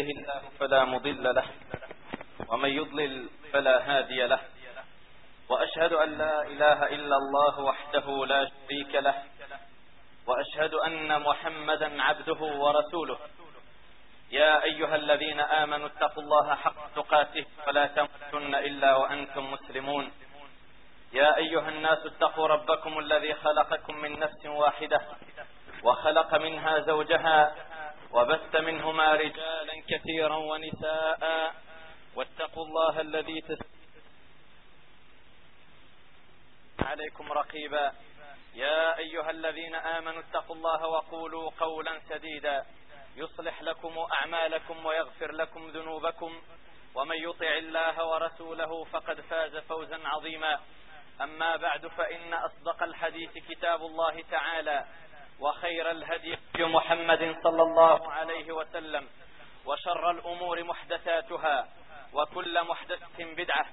يهده الله فلا مضل له ومن يضلل فلا هادي له. وأشهد أن لا إله إلا الله وحده لا شريك له وأشهد أن محمدا عبده ورسوله. يا أيها الذين آمنوا اتقوا الله حق تقاته فلا تموتن إلا وأنتم مسلمون. يا أيها الناس اتقوا ربكم الذي خلقكم من نفس واحدة وخلق منها زوجها وبث منهما رجالا كثيرا ونساء. واتقوا الله الذي تس عليكم رقيبا. يا أيها الذين آمنوا اتقوا الله وقولوا قولا سديدا. يصلح لكم أعمالكم ويغفر لكم ذنوبكم. ومن يطع الله ورسوله فقد فاز فوزا عظيما. أما بعد فإن أصدق الحديث كتاب الله تعالى. وخير الهدي محمد صلى الله عليه وسلم وشر الأمور محدثاتها وكل محدثة بدعة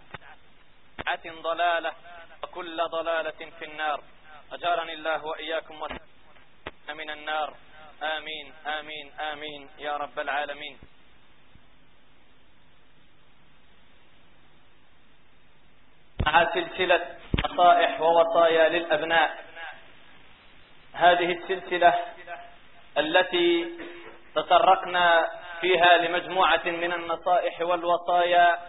بدعة ضلالة وكل ضلالة في النار. أجارني الله وإياكم من النار. آمين آمين آمين يا رب العالمين. مع سلسلة نصائح ووصايا للأبناء هذه السلسلة التي تطرقنا فيها لمجموعة من النصائح والوصايا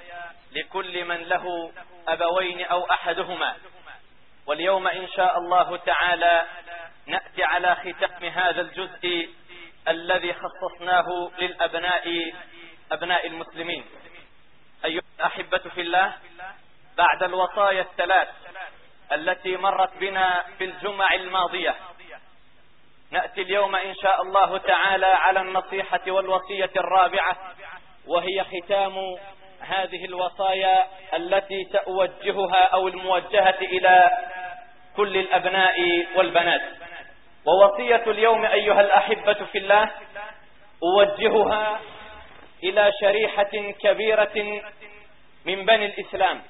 لكل من له أبوين أو أحدهما. واليوم إن شاء الله تعالى نأتي على ختام هذا الجزء الذي خصصناه للأبناء أبناء المسلمين. أيها الأحبة في الله بعد الوصايا الثلاث التي مرت بنا في الجمع الماضية نأتي اليوم إن شاء الله تعالى على النصيحة والوصية الرابعة وهي ختام هذه الوصايا التي سأوجهها أو الموجهة إلى كل الأبناء والبنات. ووصية اليوم أيها الأحبة في الله أوجهها إلى شريحة كبيرة من بني الإسلام.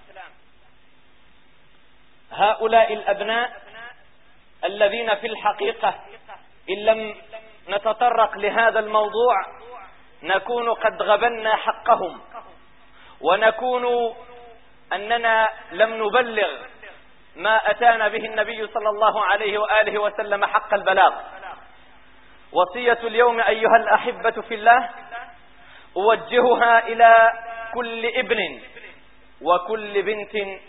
هؤلاء الأبناء الذين في الحقيقة إن لم نتطرق لهذا الموضوع نكون قد غبنا حقهم ونكون أننا لم نبلغ ما أتانا به النبي صلى الله عليه وآله وسلم حق البلاغ. وصية اليوم أيها الأحبة في الله أوجهها إلى كل ابن وكل بنت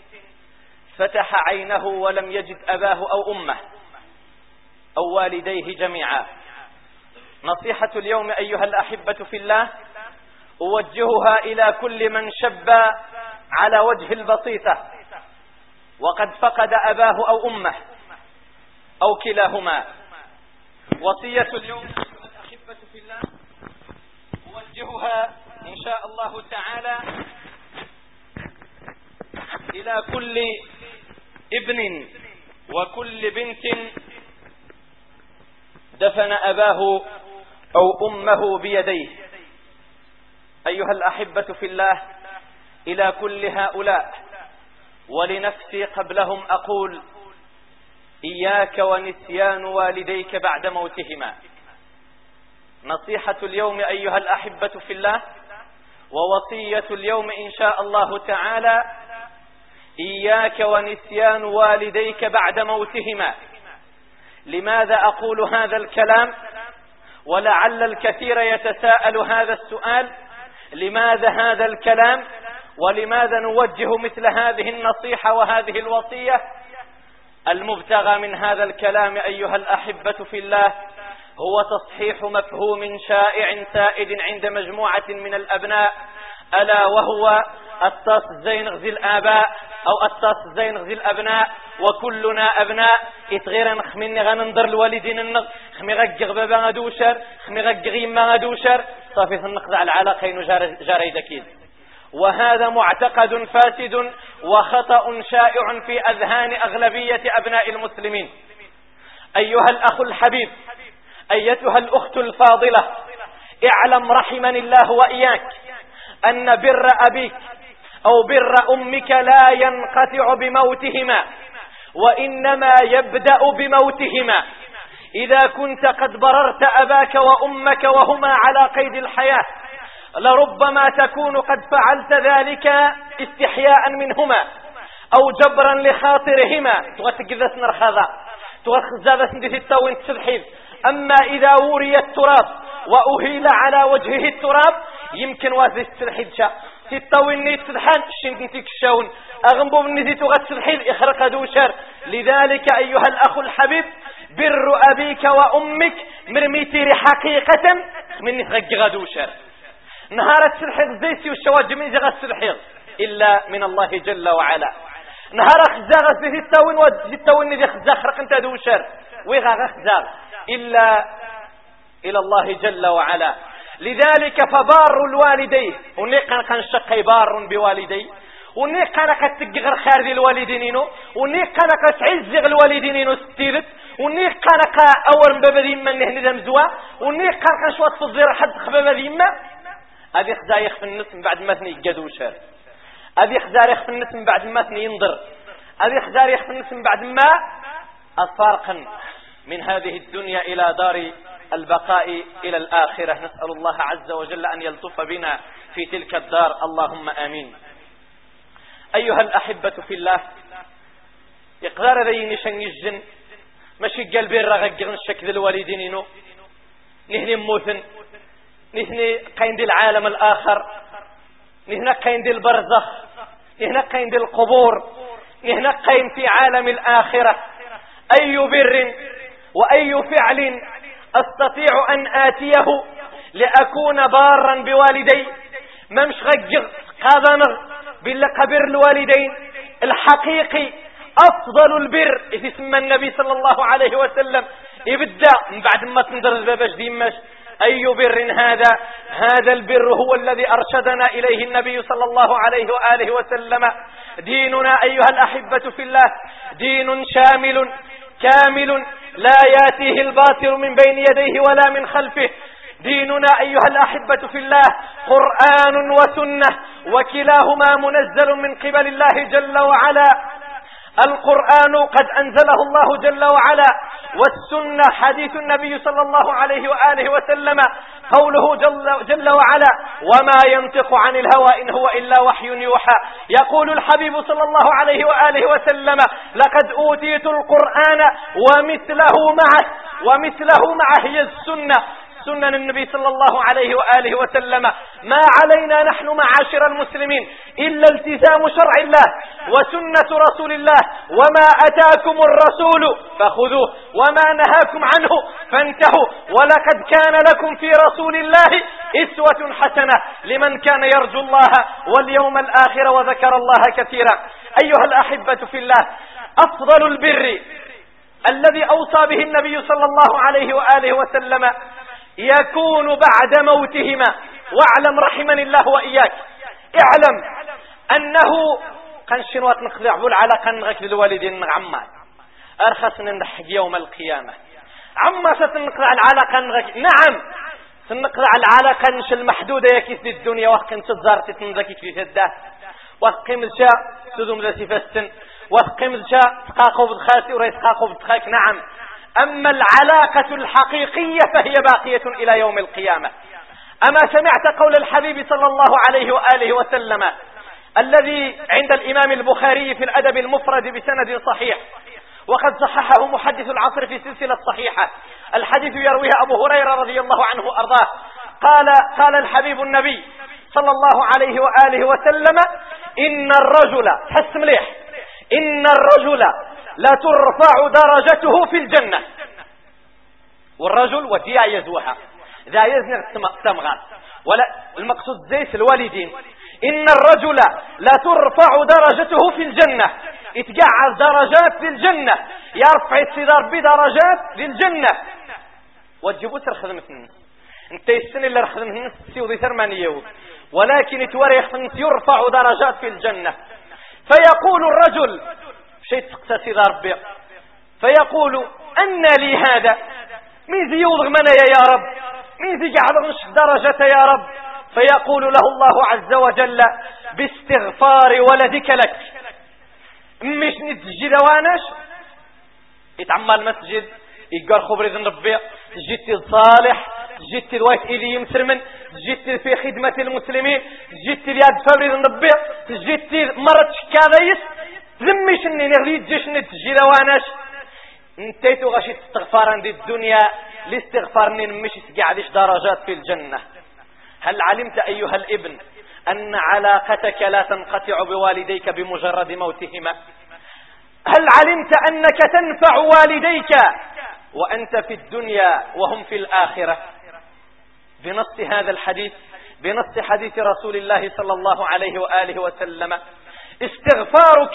فتح عينه ولم يجد أباه أو أمه. أو والديه جميعا. نصيحة اليوم أيها الأحبة في الله أوجهها إلى كل من شب على وجه البسيطة. وقد فقد أباه أو أمه أو كلاهما. وصية اليوم الأحبة في الله أوجهها إن شاء الله تعالى إلى كل ابن وكل بنت دفن أباه أو أمه بيديه. أيها الأحبة في الله إلى كل هؤلاء ولنفسي قبلهم أقول إياك ونسيان والديك بعد موتهما. نصيحة اليوم أيها الأحبة في الله ووصية اليوم إن شاء الله تعالى إياك ونسيان والديك بعد موتهما. لماذا أقول هذا الكلام؟ ولعل الكثير يتساءل هذا السؤال لماذا هذا الكلام؟ ولماذا نوجه مثل هذه النصيحة وهذه الوصية؟ المبتغى من هذا الكلام أيها الأحبة في الله هو تصحيح مفهوم شائع سائد عند مجموعة من الأبناء ألا وهو الطاس زين غزي الآباء أو الطاس زين غزي الأبناء وكلنا أبناء. إتغير نخمين غننظر الوالدين النغ. خمي غقغ بابا غدوشر خمي غقغ ما غدوشر صافي النقض على العلاقين جاري دكيد وهذا معتقد فاسد وخطأ شائع في أذهان أغلبية أبناء المسلمين. أيها الأخ الحبيب أيتها الأخت الفاضلة اعلم رحمني الله وإياك. أن بر أبيك أو بر أمك لا ينقطع بموتهما وإنما يبدأ بموتهما. إذا كنت قد بررت أباك وأمك وهما على قيد الحياة لربما تكون قد فعلت ذلك استحياء منهما أو جبرا لخاطرهما. تغتقذت نرخذا تغتقذت ندي التوين تسبحيذ أما إذا وري التراب وأهيل على وجهه التراب يمكن وازي السلحيد شا تطوين نيت سدحان شنك تكشون اغنبو من نزيتو غتسلحيد اخرق دوشر لذلك أيها الأخ الحبيب بر أبيك وأمك مرميتيري حقيقة من نتغج غدوشر نهار السلحيد زيسي والشواج من زغ السلحيد إلا من الله جل وعلا. نهار خزاغ في التاوين ودي التاوين ندي خزاغ خرق انت دوشر ويغا خزاغ إلا إلى الله جل وعلا. لذلك فبار الوالدين. ونقن كان شقي بار بوالدي. ونقن كتقغر خارج الوالدين ونقن كتعزغ الوالدين ستيرت ونقن كأور ببدين من نهن دمزوا ونقن كشوات تصدر حد خبب ذيما هذه خزايخ في النص من بعد ما ثني قدوشر هذه خزايخ في النص من بعد ما ثني ينظر هذه خزايخ في النص من بعد ما أفارقا من هذه الدنيا إلى دار البقاء إلى الآخرة. نسأل الله عز وجل أن يلطف بنا في تلك الدار. اللهم آمين. أيها الأحبة في الله إقدار ذي نشن يجن ماشي قلبي الرغق شكل الوالدين نو نهني موثن نهني قيند العالم الآخر نهنا قيند البرزخ نهنا قيند القبور نهنا قيم في عالم الآخرة. أي بر وأي فعل أستطيع أن آتيه لأكون بارا بوالدي. ممش غجغ قادنغ بالقبر الوالدين. الحقيقي أفضل البر. إذ اسم النبي صلى الله عليه وسلم. يبدأ. من بعد ما تنظر البابش ديمش أي بر هذا؟ هذا البر هو الذي أرشدنا إليه النبي صلى الله عليه وآله وسلم. ديننا أيها الأحبة في الله. دين شامل. كامل لا يأتيه الباطل من بين يديه ولا من خلفه. ديننا أيها الأحبة في الله قرآن وسنة وكلاهما منزل من قبل الله جل وعلا. القرآن قد أنزله الله جل وعلا والسنة حديث النبي صلى الله عليه وآله وسلم قوله جل, جل وعلا وما ينطق عن الهوى إن هو إلا وحي يوحى. يقول الحبيب صلى الله عليه وآله وسلم لقد أوتيت القرآن ومثله معه ومثله معه هي السنة. سنن النبي صلى الله عليه وآله وسلم. ما علينا نحن معاشر المسلمين إلا التزام شرع الله وسنة رسول الله. وما أتاكم الرسول فخذوه. وما نهاكم عنه فانتهوا. ولقد كان لكم في رسول الله إسوة حسنة لمن كان يرجو الله واليوم الآخر وذكر الله كثيرا. أيها الأحبة في الله أفضل البر الذي أوصى به النبي صلى الله عليه وآله وسلم يكون بعد موتهما. واعلم رحمني الله وإياك. اعلم أنه كان شنوات نخذع بالعلاقة نغك للوالدين عما أرخص ننحق يوم القيامة. عما ستنقضع العلاقة نغك نعم سنقضع العلاقة نش المحدودة يكيس الدنيا. وقم تزار تتنزكي في سدة. وقم الشاء سدوم ذا سفستن وقم الشاء تقاقب بخاسي وريس تقاقب بخاك نعم أما العلاقة الحقيقية فهي باقية إلى يوم القيامة. أما سمعت قول الحبيب صلى الله عليه وآله وسلم الذي عند الإمام البخاري في الأدب المفرد بسند صحيح وقد صححه محدث العصر في سلسلة صحيحة. الحديث يرويه أبو هريرة رضي الله عنه أرضاه قال قال الحبيب النبي صلى الله عليه وآله وسلم إن الرجل حس مليح إن الرجل لا ترفع درجته في الجنة. والرجل وديع يزوحا ذا يزنغ تمغى ولا المقصود زيت الوالدين. إن الرجل لا ترفع درجته في الجنة. اتقعد درجات في الجنة. يرفع السدار بدرجات للجنة. وتجيبوا ترخذ مثل انت السن اللي رخذ من سيوضي ثرمانية ولكن توريخ يرفع درجات في الجنة. فيقول الرجل شيء تقتسي ربي. فيقول أن لي هذا. زي يوضغ منايا يا رب. مين زي جعل درجة يا رب. فيقول له الله عز وجل باستغفار ولدك لك. مش نتسجد وانش؟ يتعمى المسجد يقر خبر ذن ربي. تجد صالح جيت الوايت إلي يمسرمن جيت في خدمة المسلمين جيت ياد فوريد نبي جيت مرت شكاذيس ذمي شني نغلي تجيش نتجي لواناش انتيتو غاشي تستغفار عند الدنيا لاستغفار مش قاعدش درجات في الجنة. هل علمت أيها الابن أن علاقتك لا تنقطع بوالديك بمجرد موتهما؟ هل علمت أنك تنفع والديك وأنت في الدنيا وهم في الآخرة؟ بنص هذا الحديث بنص حديث رسول الله صلى الله عليه وآله وسلم. استغفارك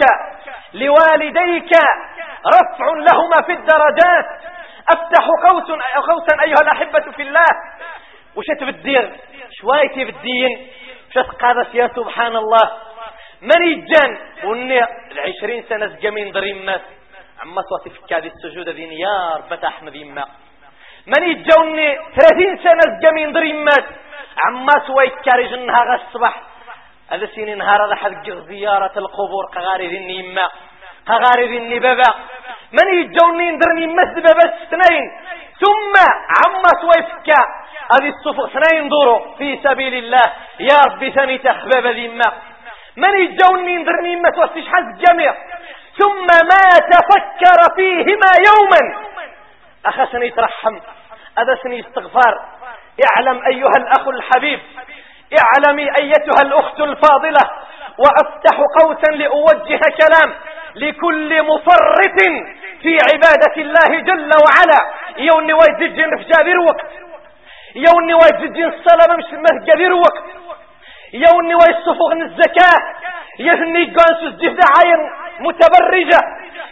لوالديك رفع لهما في الدرجات. أفتح قوس قوسا أيها الأحبة في الله. وش تبدير شويتي بالدين وش تقادس يا سبحان الله من يجان وني العشرين سنة زقمين ضريم مات عما صوتي في هذه السجودة دين يا رب احمد يما من يجوني ثلاثين سنة زقمين ضريم مات عما سويت كارج النهار الصبح هذا سين نهار هذا حق زيارة القبور قغاري ذي النيمة قغاري ذي النبابة من يجوني ندرني مسد بابا اثنين. ثم عما سويفكا هذه الصفوف اثنين دورو في سبيل الله. يا ربي ثاني تخباب ذمة من يجوني ندرني توسيش حز الجميع ثم ما تفكر فيهما يوما. أخسني ترحم أدسني استغفار. اعلم أيها الأخ الحبيب. اعلمي أيتها الأخت الفاضلة وأفتح قوسا لأوجه كلام لكل مفرط في عبادة الله جل وعلا. يوني وايزجين في جابر وقت يوني وايزجين الصلاة مش مهجبر وقت يوني وايصفغ الزكاة. يثني قانس الجهد عين متبرجة.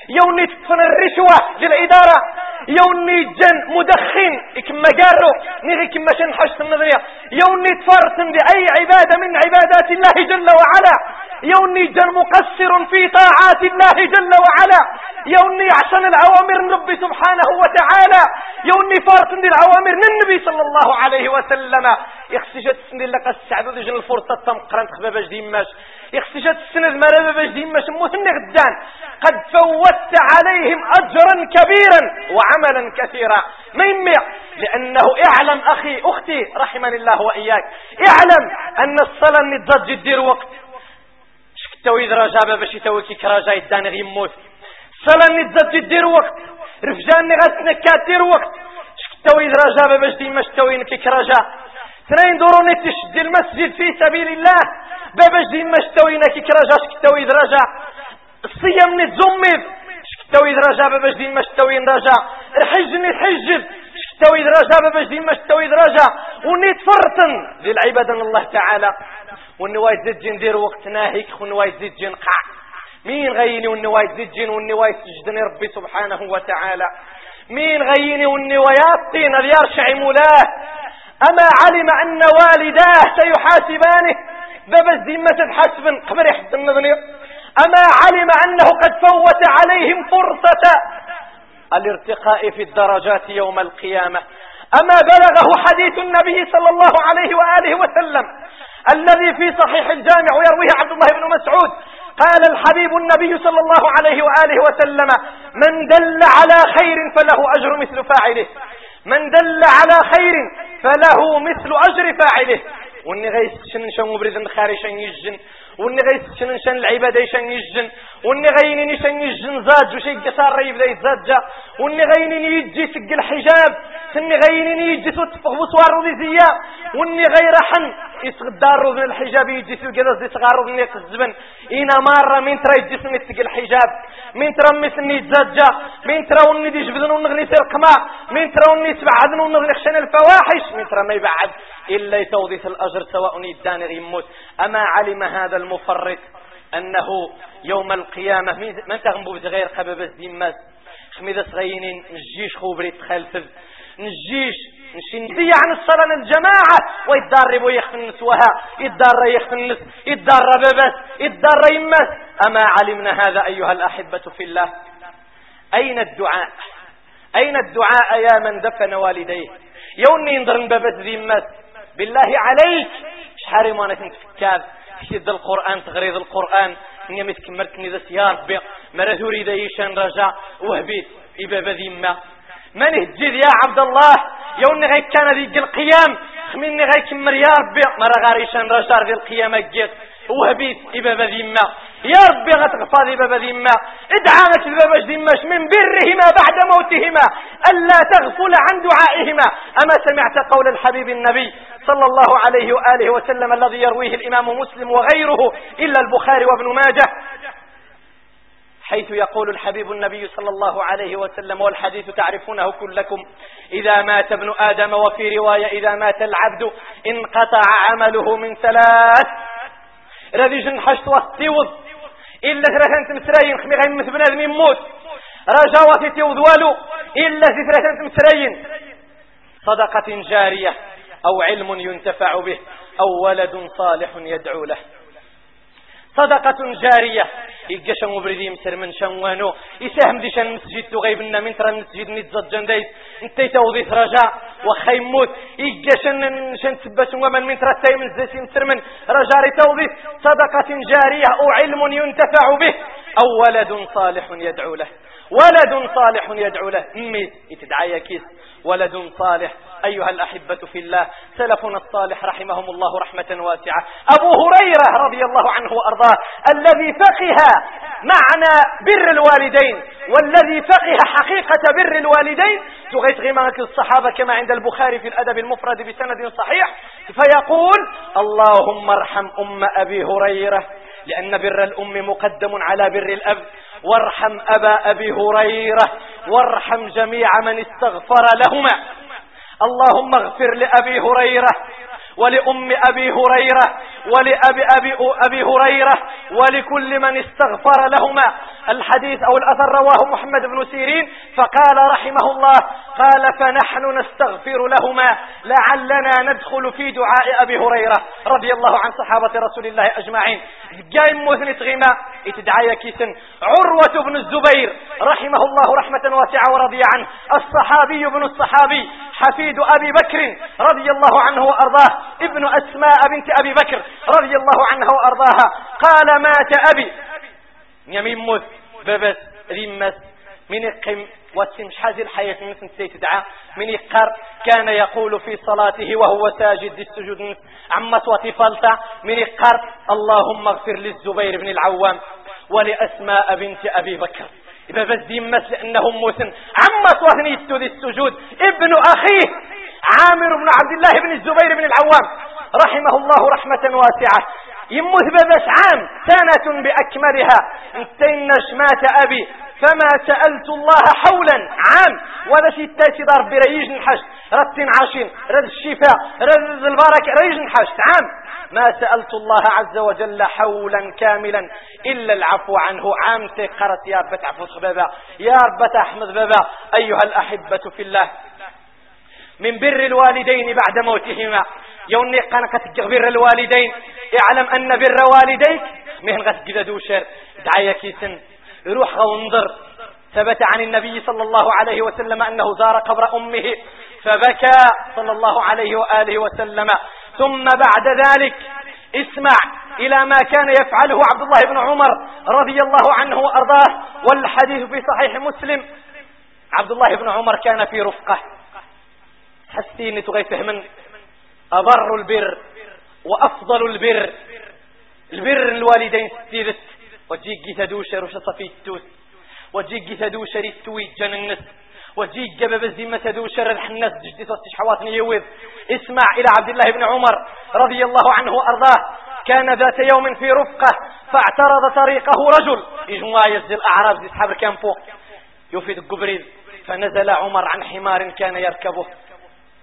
يوني تفن الرشوة للإدارة. يوني جن مدخن كما قالوا نغي كما شنحش النظرية يوني تفرسن بأي عبادة من عبادات الله جل وعلا. يوني جن مقصر في طاعات الله جل وعلا. يوني عشان الأوامر من ربي سبحانه وتعالى. يوني فارسن بالأوامر من النبي صلى الله عليه وسلم. يخسجت سن لك السعد جن الفرصة تمقرن تخبب جديماش يخسجت سن المرابة بجديماش موثن غدان قد فوت عليهم أجرا كبيرا وعملا كثيرا. ما يميع لأنه اعلم أخي أختي رحمني الله وإياك. اعلم أن الصلاة نتضج الدير وقت. شكتوي رجابة باش يتوكي كراجا يداني يموت. صلاة نتضج الدير وقت. رفجان نغسنا كاتير وقت. شكتوي رجابة باش ديما شكتوي نكي كراجا اثنين دوروني تشدي المسجد في سبيل الله. باباش ديما شكتوي نكي كراجا شكتوي درجة الصيام نتزمد. شكتوي درجة باباش ديما شكتوي درجة الحج نتحجب شكتوي درجة باباش ديما شكتوي درجة ونتفرطن. ذي العبادة الله تعالى. والنواي زيد ندير وقت ناهيك والنواي زيد نقع مين غيني والنواي زيد والنواي سجدني ربي سبحانه وتعالى. مين غيني والنواي يطين اليرشع مولاه. أما علم أن والداه سيحاسبانه بابا الزمة تحاسبن قبل النظنير أما علم أنه قد فوت عليهم فرصة الارتقاء في الدرجات يوم القيامة. أما بلغه حديث النبي صلى الله عليه وآله وسلم الذي في صحيح الجامع يرويه عبد الله بن مسعود قال الحبيب النبي صلى الله عليه وآله وسلم من دل على خير فله أجر مثل فاعله. من دل على خير فله مثل أجر فاعله. واني غيس شن شن مبرد خاري شن يجن. واني غيس شن شن العبادة شن يجن. واني غيني شن يجن زاج وشي قصار ذي زاجة واني غيني يجي سق الحجاب. سني غيني يجي تطفق بصوار واني غير حن يسغدار ذي الحجاب يجي سق ذي صغار ذي الزبن. إنا مرة من ترى يجي سني سق الحجاب. من ترى مسني زاجة من ترى وني دي جبدن ونغني سرقما من ترى وني سبعدن ونغني خشن الفواحش. من ترى ما يبعد إلا يتوضيث الأجر. سواء يدان يموت أما علم هذا المفرط أنه يوم القيامة من تغنبو بغير قبب الزمات خميدة صغيرين نجيش خوبري تخلفذ نجيش نشي عن الصلاة الجماعة ويتدرب ويختنس وها يتدرب يختنس يتدرب بس يتدرب يمس. أما علمنا هذا أيها الأحبة في الله؟ أين الدعاء؟ أين الدعاء يا من دفن والديه؟ يوني ينظر بابت ذي مس بالله عليك. شحاري ما كنت فكاد شد القرآن تغريض القرآن؟ إني مسك مركني ذا سيار بي. مرثوري ذا يشان رجع. وهبيت إبا بذي ما من يا عبد الله. يوني غيك كان ذيك القيام. خميني غيك مريار بي مرة غاريشان رجار ذي القيامة جيت. وهبيت إبابة ذمة. يا ربي غتغفى ذي بابا ذمة. ادعى البابا ذمة من برهما بعد موتهما. ألا تغفل عن دعائهما. أما سمعت قول الحبيب النبي صلى الله عليه وآله وسلم الذي يرويه الإمام مسلم وغيره إلا البخاري وابن ماجه. حيث يقول الحبيب النبي صلى الله عليه وسلم والحديث تعرفونه كلكم. إذا مات ابن آدم وفي رواية إذا مات العبد انقطع عمله من ثلاث رذي جنحشت وستيوض إلا ثلاثة مسرين خمي غير مثل بنادم يموت. رجاوة تيوض والو. إلا ثلاثة مسرين صدقة جارية أو علم ينتفع به أو ولد صالح يدعو له. صدقة جارية يقشن مبردي مسر من شنوانو يساهم دي شن مسجد تغيبنا من ترى مسجد نتزد جنديس انت توضيث رجاء وخيموت يقشن شن تبس ومن من ترى تاي من زيسي مسر من رجاء توضيث. صدقة جارية أو علم ينتفع به. أو ولد صالح يدعو له. ولد صالح يدعو له. أمي يتدعى كيس. ولد صالح. أيها الأحبة في الله. سلفنا الصالح رحمهم الله رحمة واسعة. أبو هريرة رضي الله عنه وأرضاه. الذي فقه معنى بر الوالدين. والذي فقه حقيقة بر الوالدين تغيث غمامة الصحابة كما عند البخاري في الأدب المفرد بسند صحيح فيقول اللهم ارحم أم أبي هريرة لأن بر الأم مقدم على بر الأب. وارحم أبا أبي هريرة وارحم جميع من استغفر لهما. اللهم اغفر لأبي هريرة ولأم أبي هريرة ولأبي أبي, أبي هريرة ولكل من استغفر لهما. الحديث أو الأثر رواه محمد بن سيرين فقال رحمه الله قال فنحن نستغفر لهما لعلنا ندخل في دعاء أبي هريرة رضي الله عن صحابة رسول الله أجمعين. جاي مثنة غما اتدعى كيسن. عروة بن الزبير رحمه الله رحمة واسعة ورضي عنه. الصحابي بن الصحابي حفيد أبي بكر رضي الله عنه وأرضاه. ابن أسماء بنت أبي بكر رضي الله عنها وأرضاها. قال مات أبي. يمين موت ببس رمس من القم واتمش حاجة الحياة من سنتي تدعى من يقر كان يقول في صلاته وهو ساجد السجود عم صوتي فلتا. من يقر اللهم اغفر للزبير بن العوام ولأسماء بنت أبي بكر. إذا دي مثل أنهم موسن عم صوتني ذي السجود. ابن أخيه عامر بن عبد الله بن الزبير بن العوام. رحمه الله رحمة واسعة. يموت ببس عام سنة بأكملها. انتينش مات أبي. فما سألت الله حولا عام. شيء تاتي دار بريج نحش رد عاشين رد الشفاء. رد البركة. ريج نحش عام. ما سألت الله عز وجل حولا كاملا. إلا العفو عنه. عام تقرت يا رب تعفو بابا يا رب تحمد بابا. أيها الأحبة في الله. من بر الوالدين بعد موتهما. يوني قنقة بر الوالدين. اعلم أن بر والديك مهن غسجد دوشر. دعايا كيسن. روح وانظر ثبت عن النبي صلى الله عليه وسلم أنه زار قبر أمه. فبكى صلى الله عليه وآله وسلم. ثم بعد ذلك اسمع إلى ما كان يفعله عبد الله بن عمر رضي الله عنه وأرضاه. والحديث في صحيح مسلم. عبد الله بن عمر كان في رفقة. حسيني تغي فهمن أبر البر وأفضل البر. البر الوالدين ستيرت وجيك تدوشر وش صفي التوس وجيك تدوشر التوي جننس وجيك جبب الزمة تدوشر الحنس جدي صوتش حواتني يوذ اسمع إلى عبد الله بن عمر رضي الله عنه وأرضاه. كان ذات يوم في رفقة فاعترض طريقه رجل. يجمع يزل الأعراب يسحب كان فوق يفيد القبريل. فنزل عمر عن حمار كان يركبه.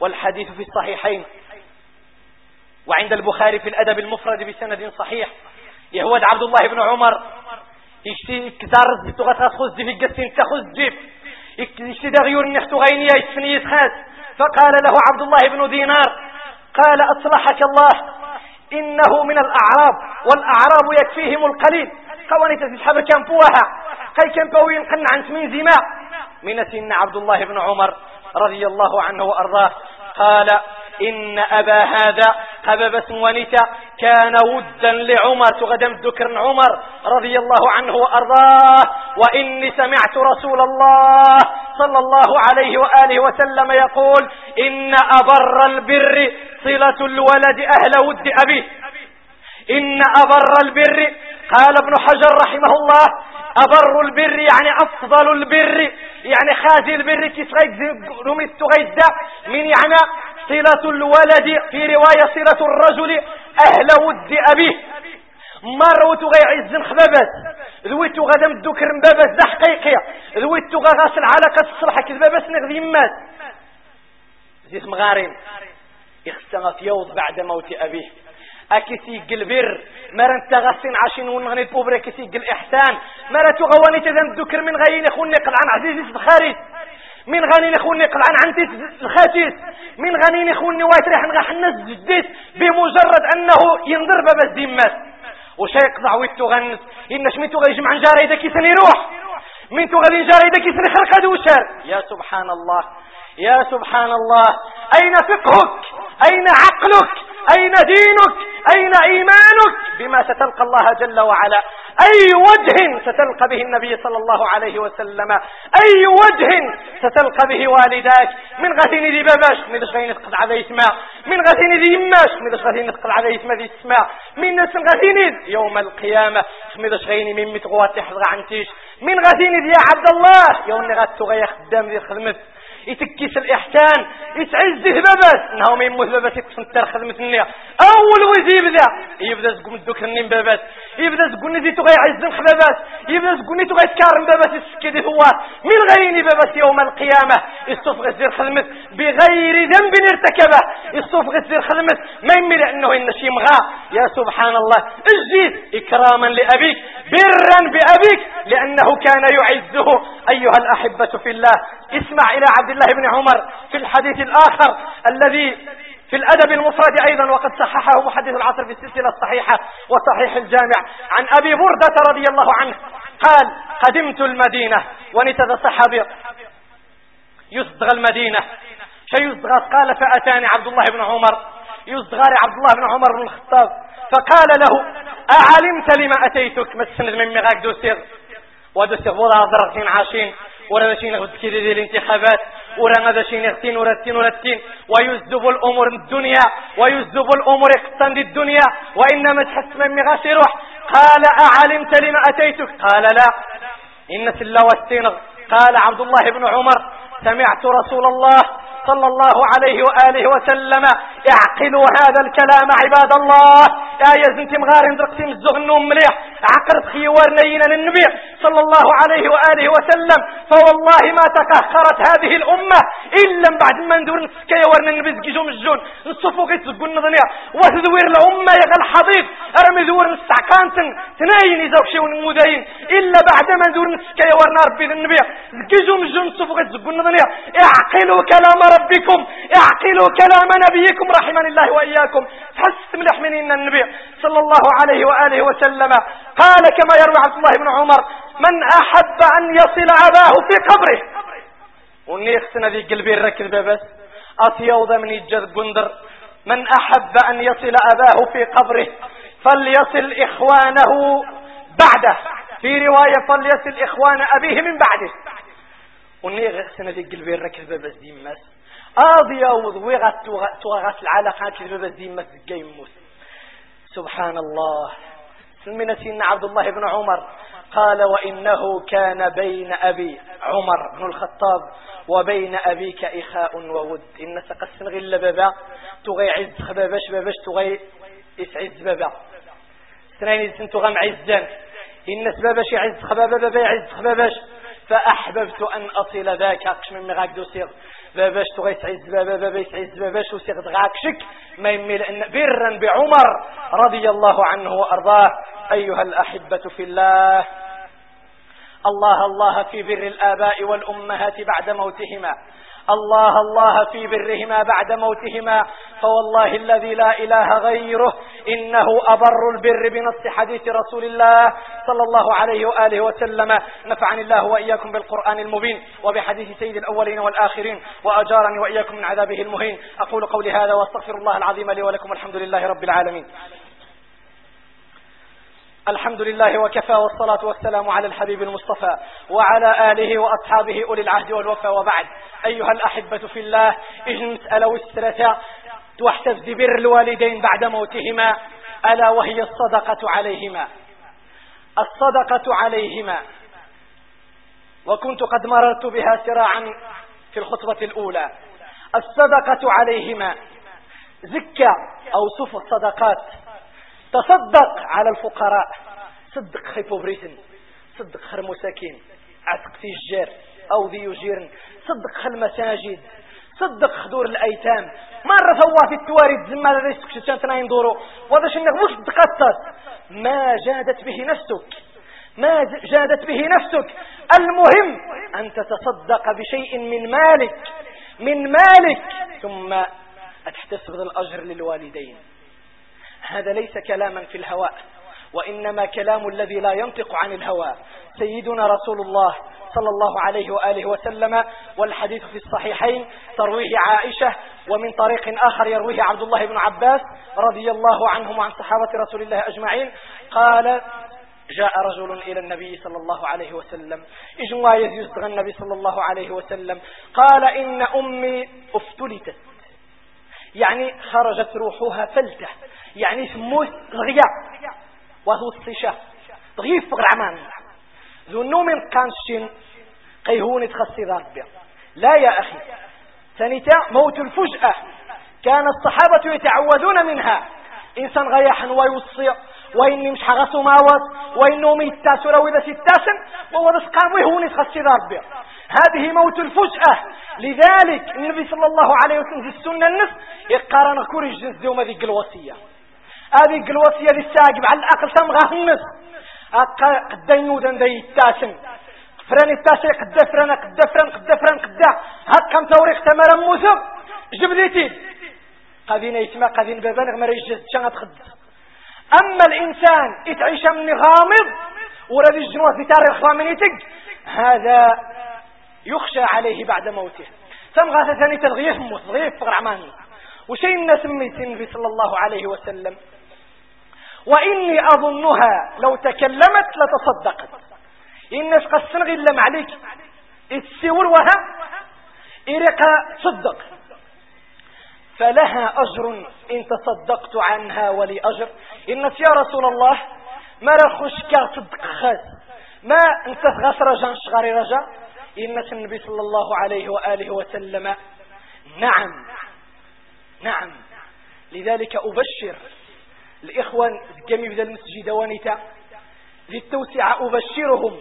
والحديث في الصحيحين وعند البخاري في الأدب المفرد بسند صحيح يهود عبد الله بن عمر يشتي كتار تغطى خذ في القسين تخذ جيب يشتي دغيور نحتو غينيا يسفني يسخاس فقال له عبد الله بن دينار قال أصلحك الله إنه من الأعراب والأعراب يكفيهم القليل. قواني تسحب كان فوها قي كان بوين قن عن سمين زماء من سن عبد الله بن عمر رضي الله عنه وأرضاه قال إن أبا هذا قبب ونتا كان ودا لعمر تغدم ذكر عمر رضي الله عنه وأرضاه وإني سمعت رسول الله صلى الله عليه وآله وسلم يقول إن أبر البر صلة الولد أهل ود أبيه إن أبر البر قال ابن حجر رحمه الله أبر البر يعني أفضل البر يعني خازي البر كيف رميت غيدا من يعني صلة الولد في رواية صلة الرجل أهل ود أبيه مرة غي عز خبابات. ذويتو غدا مدوكر مبابات ذا حقيقية. ذويتو غاسل العلاقة الصلحة كذبابات نغذي يمات زيت مغارين يخسنا يوض بعد موت أبيه. أكسي قلبر مرة انت غسين عشين ونغني البوبر قل إحسان. مرة تغواني تذن ذكر من غيين يخوني قل عن عزيزي الخارج من غني نخوني قل عن عنتي الخاتيس من غني نخوني وايت ريح نغح الناس بمجرد أنه ينضرب بس ديمات وشي يقضع ويتو غنس إن شميتو غيجمع جاري دا كيسن يروح. من تو غادي جاري دا كيسن خلق دوشار يا سبحان الله. يا سبحان الله. أين فقهك؟ أين عقلك؟ أين دينك؟ أين إيمانك؟ بما ستلقى الله جل وعلا. أي وجه ستلقى به النبي صلى الله عليه وسلم؟ أي وجه ستلقى به والداك؟ من غثين ذي باباش مدش غين نتقل على إسماء. من غثين ذي يماش مدش غين نتقل على إسماء. ذي اسماء من غثين يوم القيامة مدش غين من متغوات تحضغ عنتيش من غثين ذي يا عبد الله يوم نغات غيا خدام ذي خدمت. يتكيس الإحسان يتعز باباس انه ما يموت باباس يقسم الترخذ مثلني أول ويزي يبدا يبدا زقوم الدوك النين باباس يبدا زقوم نزي تغي عز باباس يبدا زقوم تغي تكارم باباس السكيدي هو. من غيني باباس يوم القيامة. يصوف غزير خدمت بغير ذنب ارتكبه. يصوف غزير خدمت ما يمل إنه إن شي مغا يا سبحان الله. اجيز إكراما لأبيك. برا بأبيك. لأنه كان يعزه. أيها الأحبة في الله. اسمع إلى عبد الله بن عمر في الحديث الآخر الذي في الأدب المفرد أيضا وقد صححه محدث العصر في السلسلة الصحيحة وصحيح الجامع. عن أبي بردة رضي الله عنه قال قدمت المدينة ونتذا الصحابي يصدغ المدينة. شيء يصدغ قال فأتاني عبد الله بن عمر. يصدغ. عبد الله بن عمر بن الخطاب. فقال له أعلمت لما أتيتك؟ ما السند من مغاك دوسير؟ ودوسير ولا ضرغتين عاشين ورا ماشي نغد كده ديال الانتخابات ورا هذا شي نغتين ورا التين ورا التين ويزدب الأمور الدنيا ويزدب الأمور اقتند الدنيا وانما تحس من غاش يروح قال اعلمت لما اتيتك قال لا ان سلا والسينغ قال عبد الله بن عمر سمعت رسول الله صلى الله عليه وآله وسلم. اعقلوا هذا الكلام عباد الله. يا يزنتي مغارن درقتي مزغنهم مليح. عقرت خيوارنينا للنبي صلى الله عليه وآله وسلم. فوالله ما تكهرت هذه الأمة إلا بعد ما ندور نسكي ورنا النبي زكيجو مجون نصفو غيت زقون نظنيا وتدوير الأمة يا الحضيض. ارمي ذور نستعقانتن تناين يزوشي ونمودين إلا بعد ما ندور نسكي ورنا ربي النبي زكيجو مجون نصفو غيت زقون نظنيا اعقلوا كلام ربكم اعقلوا كلام نبيكم رحمن الله وإياكم حس ملح من إن النبي صلى الله عليه وآله وسلم. قال كما يروي عبد الله بن عمر من أحب أن يصل أباه في قبره. ونيختنا ذي قلبي الركب بس. أطيوض من يجد قندر من أحب أن يصل أباه في قبره فليصل إخوانه بعده. في رواية فليصل إخوان أبيه من بعده. ونيختنا ذي قلبي الركب بس دي مس آضي أوض وغت توغت العلاقة كذبة مس موت سبحان الله من سيدنا عبد الله بن عمر قال وإنه كان بين أبي عمر بن الخطاب وبين أبيك إخاء وود. إن سقسن غل بابا تغي عز خبابش بابش تغي إسعز بابا سنين سنتو غم عزان إن سبابش عز خبابا بابا عز خبابش. فأحببت أن أصل ذاك. أقش من مغاك دوسير. باباش تغي تعز بابا بابا يتعز باباش وسيغ غاكشك ما يميل أن برا بعمر رضي الله عنه وأرضاه. أيها الأحبة في الله الله الله في بر الآباء والأمهات بعد موتهما. الله الله في برهما بعد موتهما فوالله الذي لا إله غيره إنه أبر البر بنص حديث رسول الله صلى الله عليه وآله وسلم. نفعني الله وإياكم بالقرآن المبين وبحديث سيد الأولين والآخرين وأجارني وإياكم من عذابه المهين. أقول قولي هذا وأستغفر الله العظيم لي ولكم الحمد لله رب العالمين. الحمد لله وكفى والصلاة والسلام على الحبيب المصطفى وعلى آله وأصحابه أولي العهد والوفى وبعد. أيها الأحبة في الله مسألة وسترة تحتفز بر الوالدين بعد موتهما ألا وهي الصدقة عليهما. الصدقة عليهما. وكنت قد مررت بها سراعا في الخطبة الأولى. الصدقة عليهما. زكى أو صف الصدقات تصدق على الفقراء. صدق خي بوبريتن صدق خر مساكين عتق في الجار أو ذي يجيرن صدق خل المساجد. صدق خدور الأيتام. مرة فوا في التوارد زما ريسك شتان تناين دورو. وهذا شنك مش تقطر ما جادت به نفسك. ما جادت به نفسك. المهم أن تتصدق بشيء من مالك. من مالك. ثم أتحتسب الأجر للوالدين. هذا ليس كلاما في الهواء وإنما كلام الذي لا ينطق عن الهوى. سيدنا رسول الله صلى الله عليه وآله وسلم والحديث في الصحيحين ترويه عائشة ومن طريق آخر يرويه عبد الله بن عباس رضي الله عنهم وعن صحابة رسول الله أجمعين. قال جاء رجل إلى النبي صلى الله عليه وسلم. إجوا يزيز النبي صلى الله عليه وسلم. قال إن أمي افتلتت. يعني خرجت روحها فلتة. يعني سموه الغياء وهو الصشة ضغيف فقر عمان ذو النوم قانشين قيهون تخصي ضربه لا يا أخي. ثانيتا موت الفجأة. كان الصحابة يتعوذون منها. إنسان غياحا ويوصي. وإني مش حغسو ماوت وإنه ميتاسو رو إذا ستاسن. وهو دسقام ويهوني تخصي ضربه هذه موت الفجأة. لذلك النبي صلى الله عليه وسلم في السنة النص يقارن كوري جنس دوما ذيك الوصية هذه الوصية للساقب على الأقل تمغى النص قد يودن ذي التاسن فراني التاسن قد فران قد فران قد فران قد هاد كم توريق تمارا موسى جبليتين قادين يسمى قادين بابان غمر يجز شان تخد أما الإنسان يتعيش من غامض ورد الجنوة في تاريخ غامنيتك هذا يخشى عليه بعد موته. تمغى ثاني تلغيه موت تغيير فقر عمان وشيء الناس سميت النبي صلى الله عليه وسلم. وإني أظنها لو تكلمت لتصدقت. الناس قصن غير لم عليك. السور وها إرق صدق. فلها أجر إن تصدقت عنها ولي أجر إنس يا رسول الله ما رخشك صدق خاس ما أنت غاس رجا شغاري رجا. إنس النبي صلى الله عليه وآله وسلم. نعم. نعم. لذلك أبشر الإخوان قمي بذا المسجد وانيتا للتوسعة. أبشرهم.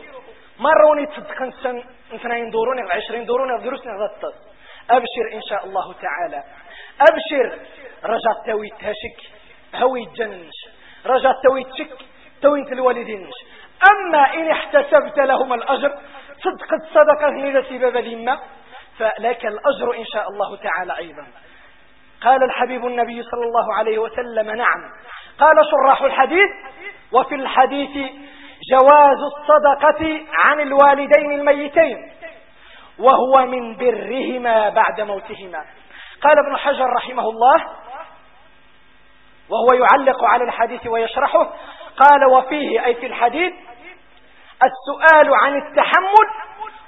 مروني تصدقن سن اثنين دوروني عشرين دوروني دروسنا غطس. أبشر إن شاء الله تعالى. أبشر. رجع تويت هشك هوي جنش. رجع تويت شك تويت الوالدين. أما إن احتسبت لهم الأجر صدقت صدقة من سبب ذمة فلك الأجر إن شاء الله تعالى أيضا. قال الحبيب النبي صلى الله عليه وسلم نعم. قال شراح الحديث وفي الحديث جواز الصدقة عن الوالدين الميتين وهو من برهما بعد موتهما. قال ابن حجر رحمه الله وهو يعلق على الحديث ويشرحه قال وفيه أي في الحديث السؤال عن التحمل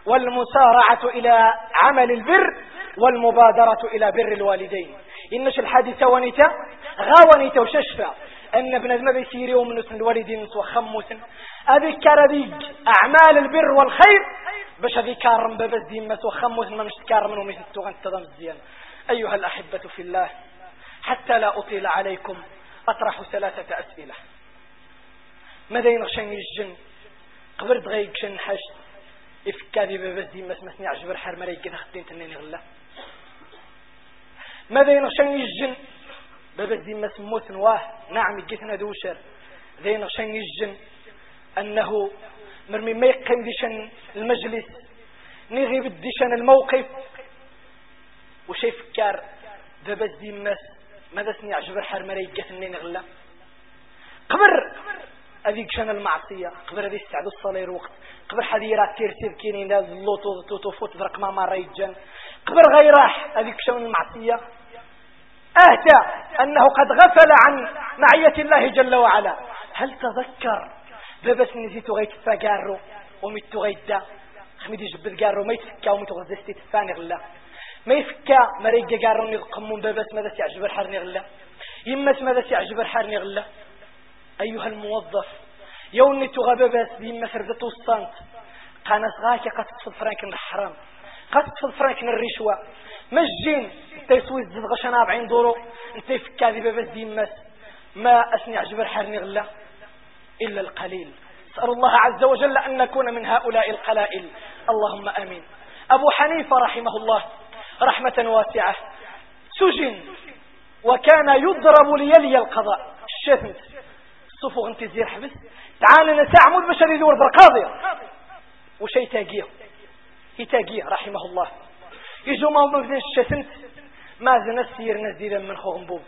والمسارعة إلى عمل البر والمبادرة إلى بر الوالدين. إنش الحديث ونتا غاونيتا وششفا أن ابن ذنب يسيري ومنس الوالدين وخموس. أذكر ذيك أعمال البر والخير. باش ذكر ببز ديمة وخموس ما مش تكار منه مثل تغن تضم الزيان أيها الأحبة في الله حتى لا أطيل عليكم أطرح ثلاثة أسئلة. ماذا ينغشن الجن؟ قبر دغيك شن حشت إفكادي ببز ديمة سمسني عجبر حر مريك كده خدين تنين غلا. ماذا ينغشن الجن؟ بابا ديما سموت نواه نعم جيتنا دوشر ذين شن يجن أنه مرمي ما يقيم ديشن المجلس نغيب ديشن الموقف. وشي فكار دابا ديماس ماذا سني عجب الحر مريقة النين غلا. قبر! هذيك شان المعصية قبر هذه استعدوا الصلاة الوقت قبر حدي راه تيرتيب كينين لاز اللوطو توتو فوت درك ما مرة يجان قبر غير راح هذيك شان المعصية أهدى أنه قد غفل عن معية الله جل وعلا. هل تذكر بابس نزيت غيت فقارو وميت غيدا خميدي جبد قارو ما يتفكا وميت غزستي تفاني غلا ما يفكا مريقا قارو نقمون بابس ماذا سيعجب الحرني غلا يمس ماذا سيعجب الحرني غلا أيها الموظف يوني تغببس بيما سردت وسطانت قانس غاكي قد تصل فرانك الحرام قد تصل فرانك الرشوة. مجين انت يسوي الزد غشنا بعين دورو انت يفكا ذي بابس بيماس ما أسني عجب الحرني غلا إلا القليل. أسأل الله عز وجل أن نكون من هؤلاء القلائل. اللهم أمين. أبو حنيفة رحمه الله رحمة واسعة. سجن وكان يضرب ليلي القضاء. الشتم صفو انت زير حبس. تعال نساع مود بشر يدور برقاضي وشي تاقيه يتاقيه رحمه الله. يجو ما هم من الشتم ما زنا السير نزيلا من خوهم بوب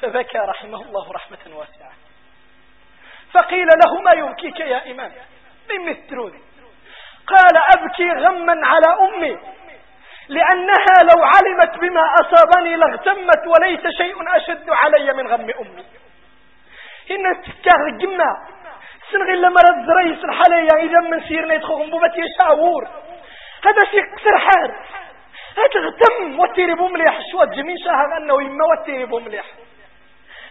فبكى رحمه الله رحمة واسعة. فقيل له ما يبكيك يا إمام؟ من مثل قال أبكي غما على أمي. لأنها لو علمت بما أصابني لاغتمت وليس شيء أشد علي من غم أمي. إن تكاه الجمة سنغي لما رد رئيس الحالية إذا من سيرنا يدخلهم بوبتي شعور هذا شيء كسر حار هتغتم وتيري بمليح شو الجميل شاهد أنه إما وتيري بمليح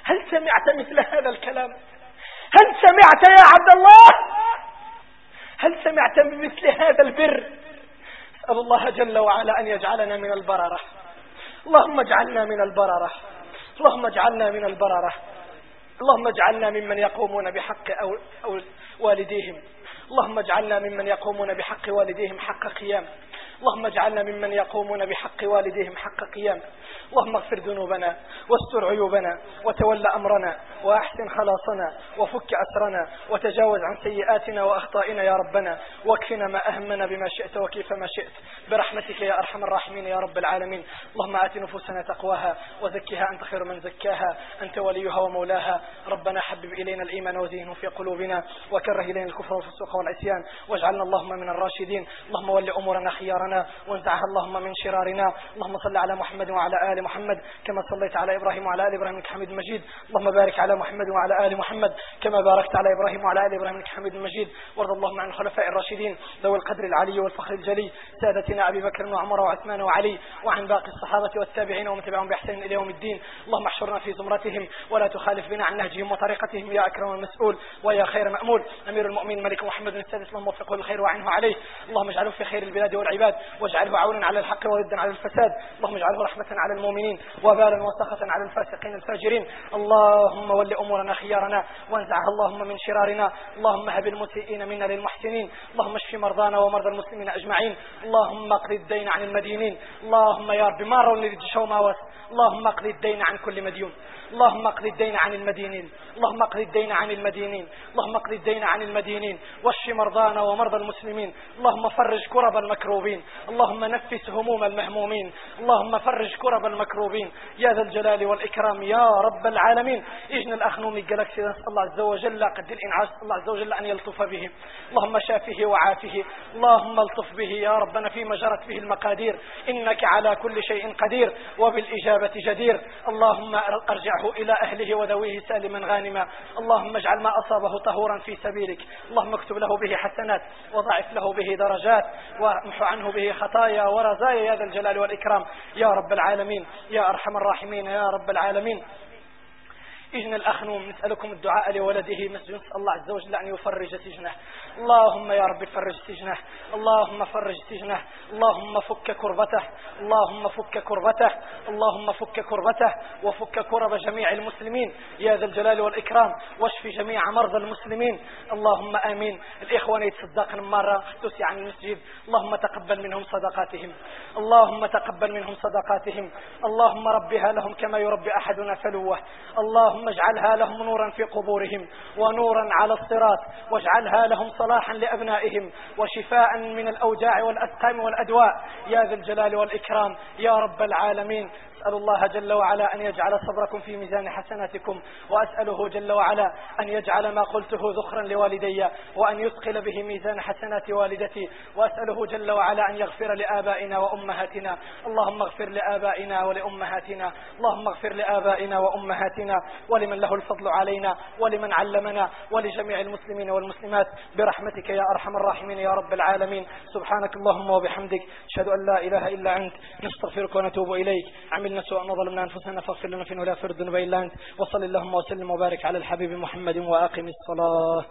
هل سمعت مثل هذا الكلام؟ هل سمعت يا عبد الله؟ هل سمعت بمثل هذا البر؟ أسأل الله جل وعلا أن يجعلنا من البررة. اللهم اجعلنا من البررة. اللهم اجعلنا من البررة. اللهم اجعلنا ممن يقومون بحق أو, أو والديهم. اللهم اجعلنا ممن يقومون بحق والديهم حق قيام. اللهم اجعلنا ممن يقومون بحق والديهم حق قيام اللهم اغفر ذنوبنا واستر عيوبنا وتول أمرنا وأحسن خلاصنا وفك أسرنا وتجاوز عن سيئاتنا وأخطائنا يا ربنا. واكفنا ما أهمنا بما شئت وكيف ما شئت. برحمتك يا أرحم الراحمين يا رب العالمين. اللهم آت نفوسنا تقواها وزكها أنت خير من زكاها. أنت وليها ومولاها. ربنا حبب إلينا الإيمان وزينه في قلوبنا وكره إلينا الكفر والفسوق والعصيان. واجعلنا اللهم من الراشدين. اللهم ول أمورنا خيارنا وانزعها اللهم من شرارنا. اللهم صل على محمد وعلى آل محمد كما صليت على إبراهيم وعلى آل إبراهيم إنك حميد مجيد. اللهم بارك على محمد وعلى آل محمد كما باركت على إبراهيم وعلى آل إبراهيم إنك حميد مجيد. وارض اللهم عن الخلفاء الراشدين ذوي القدر العلي والفخر الجلي سادتنا أبي بكر وعمر وعثمان وعلي وعن باقي الصحابة والتابعين ومن تبعهم بإحسان إلى يوم الدين. اللهم احشرنا في زمرتهم ولا تخالف بنا عن نهجهم وطريقتهم. يا أكرم المسؤول ويا خير مأمول. أمير المؤمنين ملك محمد السادس اللهم وفقه للخير وعنه عليه. اللهم اجعله في خير البلاد والعباد. واجعله عونا على الحق وضدا على الفساد. اللهم اجعله رحمة على المؤمنين وبالا وسخطا على الفاسقين الفاجرين. اللهم ول أمورنا خيارنا وانزعها. اللهم من شرارنا. اللهم هب المسيئين منا للمحسنين. اللهم اشف مرضانا ومرضى المسلمين أجمعين. اللهم اقضي الدين عن المدينين. اللهم يا رب ما رون للجشو ما اللهم اقضي الدين عن كل مديون. اللهم اقضي الدين عن المدينين. اللهم اقضي الدين عن المدينين. اللهم اقضي الدين عن المدينين. واشف مرضانا ومرضى المسلمين. اللهم فرج كرب المكروبين. اللهم نفس هموم المهمومين. اللهم فرج كرب المكروبين. يا ذا الجلال والإكرام. يا رب العالمين. إجن الأخنومي جلاكسي نسأل الله عز وجل قد الإنعاش. الله عز وجل أن يلطف بهم اللهم شافه وعافه. اللهم الطف به. يا ربنا فيما جرت به المقادير. إنك على كل شيء قدير وبالإجابة جدير. اللهم أرجعه إلى أهله وذويه سالما غانما. اللهم اجعل ما أصابه طهورا في سبيلك. اللهم اكتب له به حسنات وضعف له به درجات. وامح عنه به خطايا ورزايا يا ذا الجلال والإكرام. يا رب العالمين يا أرحم الراحمين يا رب العالمين. إجن الأخنوم نسألكم الدعاء لولده مسجد نسأل الله عز وجل أن يفرج سجنه. اللهم يا رب فرج سجنه. اللهم فرج سجنه. اللهم فك كربته. اللهم فك كربته. اللهم فك كربته. وفك كرب جميع المسلمين. يا ذا الجلال والإكرام. واشف جميع مرضى المسلمين. اللهم آمين. الإخوان يتصدقن مرة تسي عن المسجد. اللهم تقبل منهم صدقاتهم. اللهم تقبل منهم صدقاتهم. اللهم ربها لهم كما يربي أحدنا فلوة. اللهم اجعلها لهم نورا في قبورهم ونورا على الصراط واجعلها لهم صلاحا لأبنائهم وشفاء من الأوجاع والأسقام والأدواء. يا ذا الجلال والإكرام يا رب العالمين. أسأل الله جل وعلا أن يجعل صبركم في ميزان حسناتكم وأسأله جل وعلا أن يجعل ما قلته ذخرا لوالدي وأن يثقل به ميزان حسنات والدتي وأسأله جل وعلا أن يغفر لآبائنا وأمهاتنا. اللهم اغفر لآبائنا ولأمهاتنا اللهم اغفر لآبائنا وأمهاتنا ولمن له الفضل علينا ولمن علمنا ولجميع المسلمين والمسلمات. برحمتك يا أرحم الراحمين يا رب العالمين. سبحانك اللهم وبحمدك أشهد أن لا إله إلا أنت نستغفرك ونتوب إليك. عمل عملنا سوء ظلمنا أنفسنا فاغفر لنا فإنه لا فرد الذنوب إلا أنت وصل اللهم وسلم وبارك على الحبيب محمد وأقم الصلاة.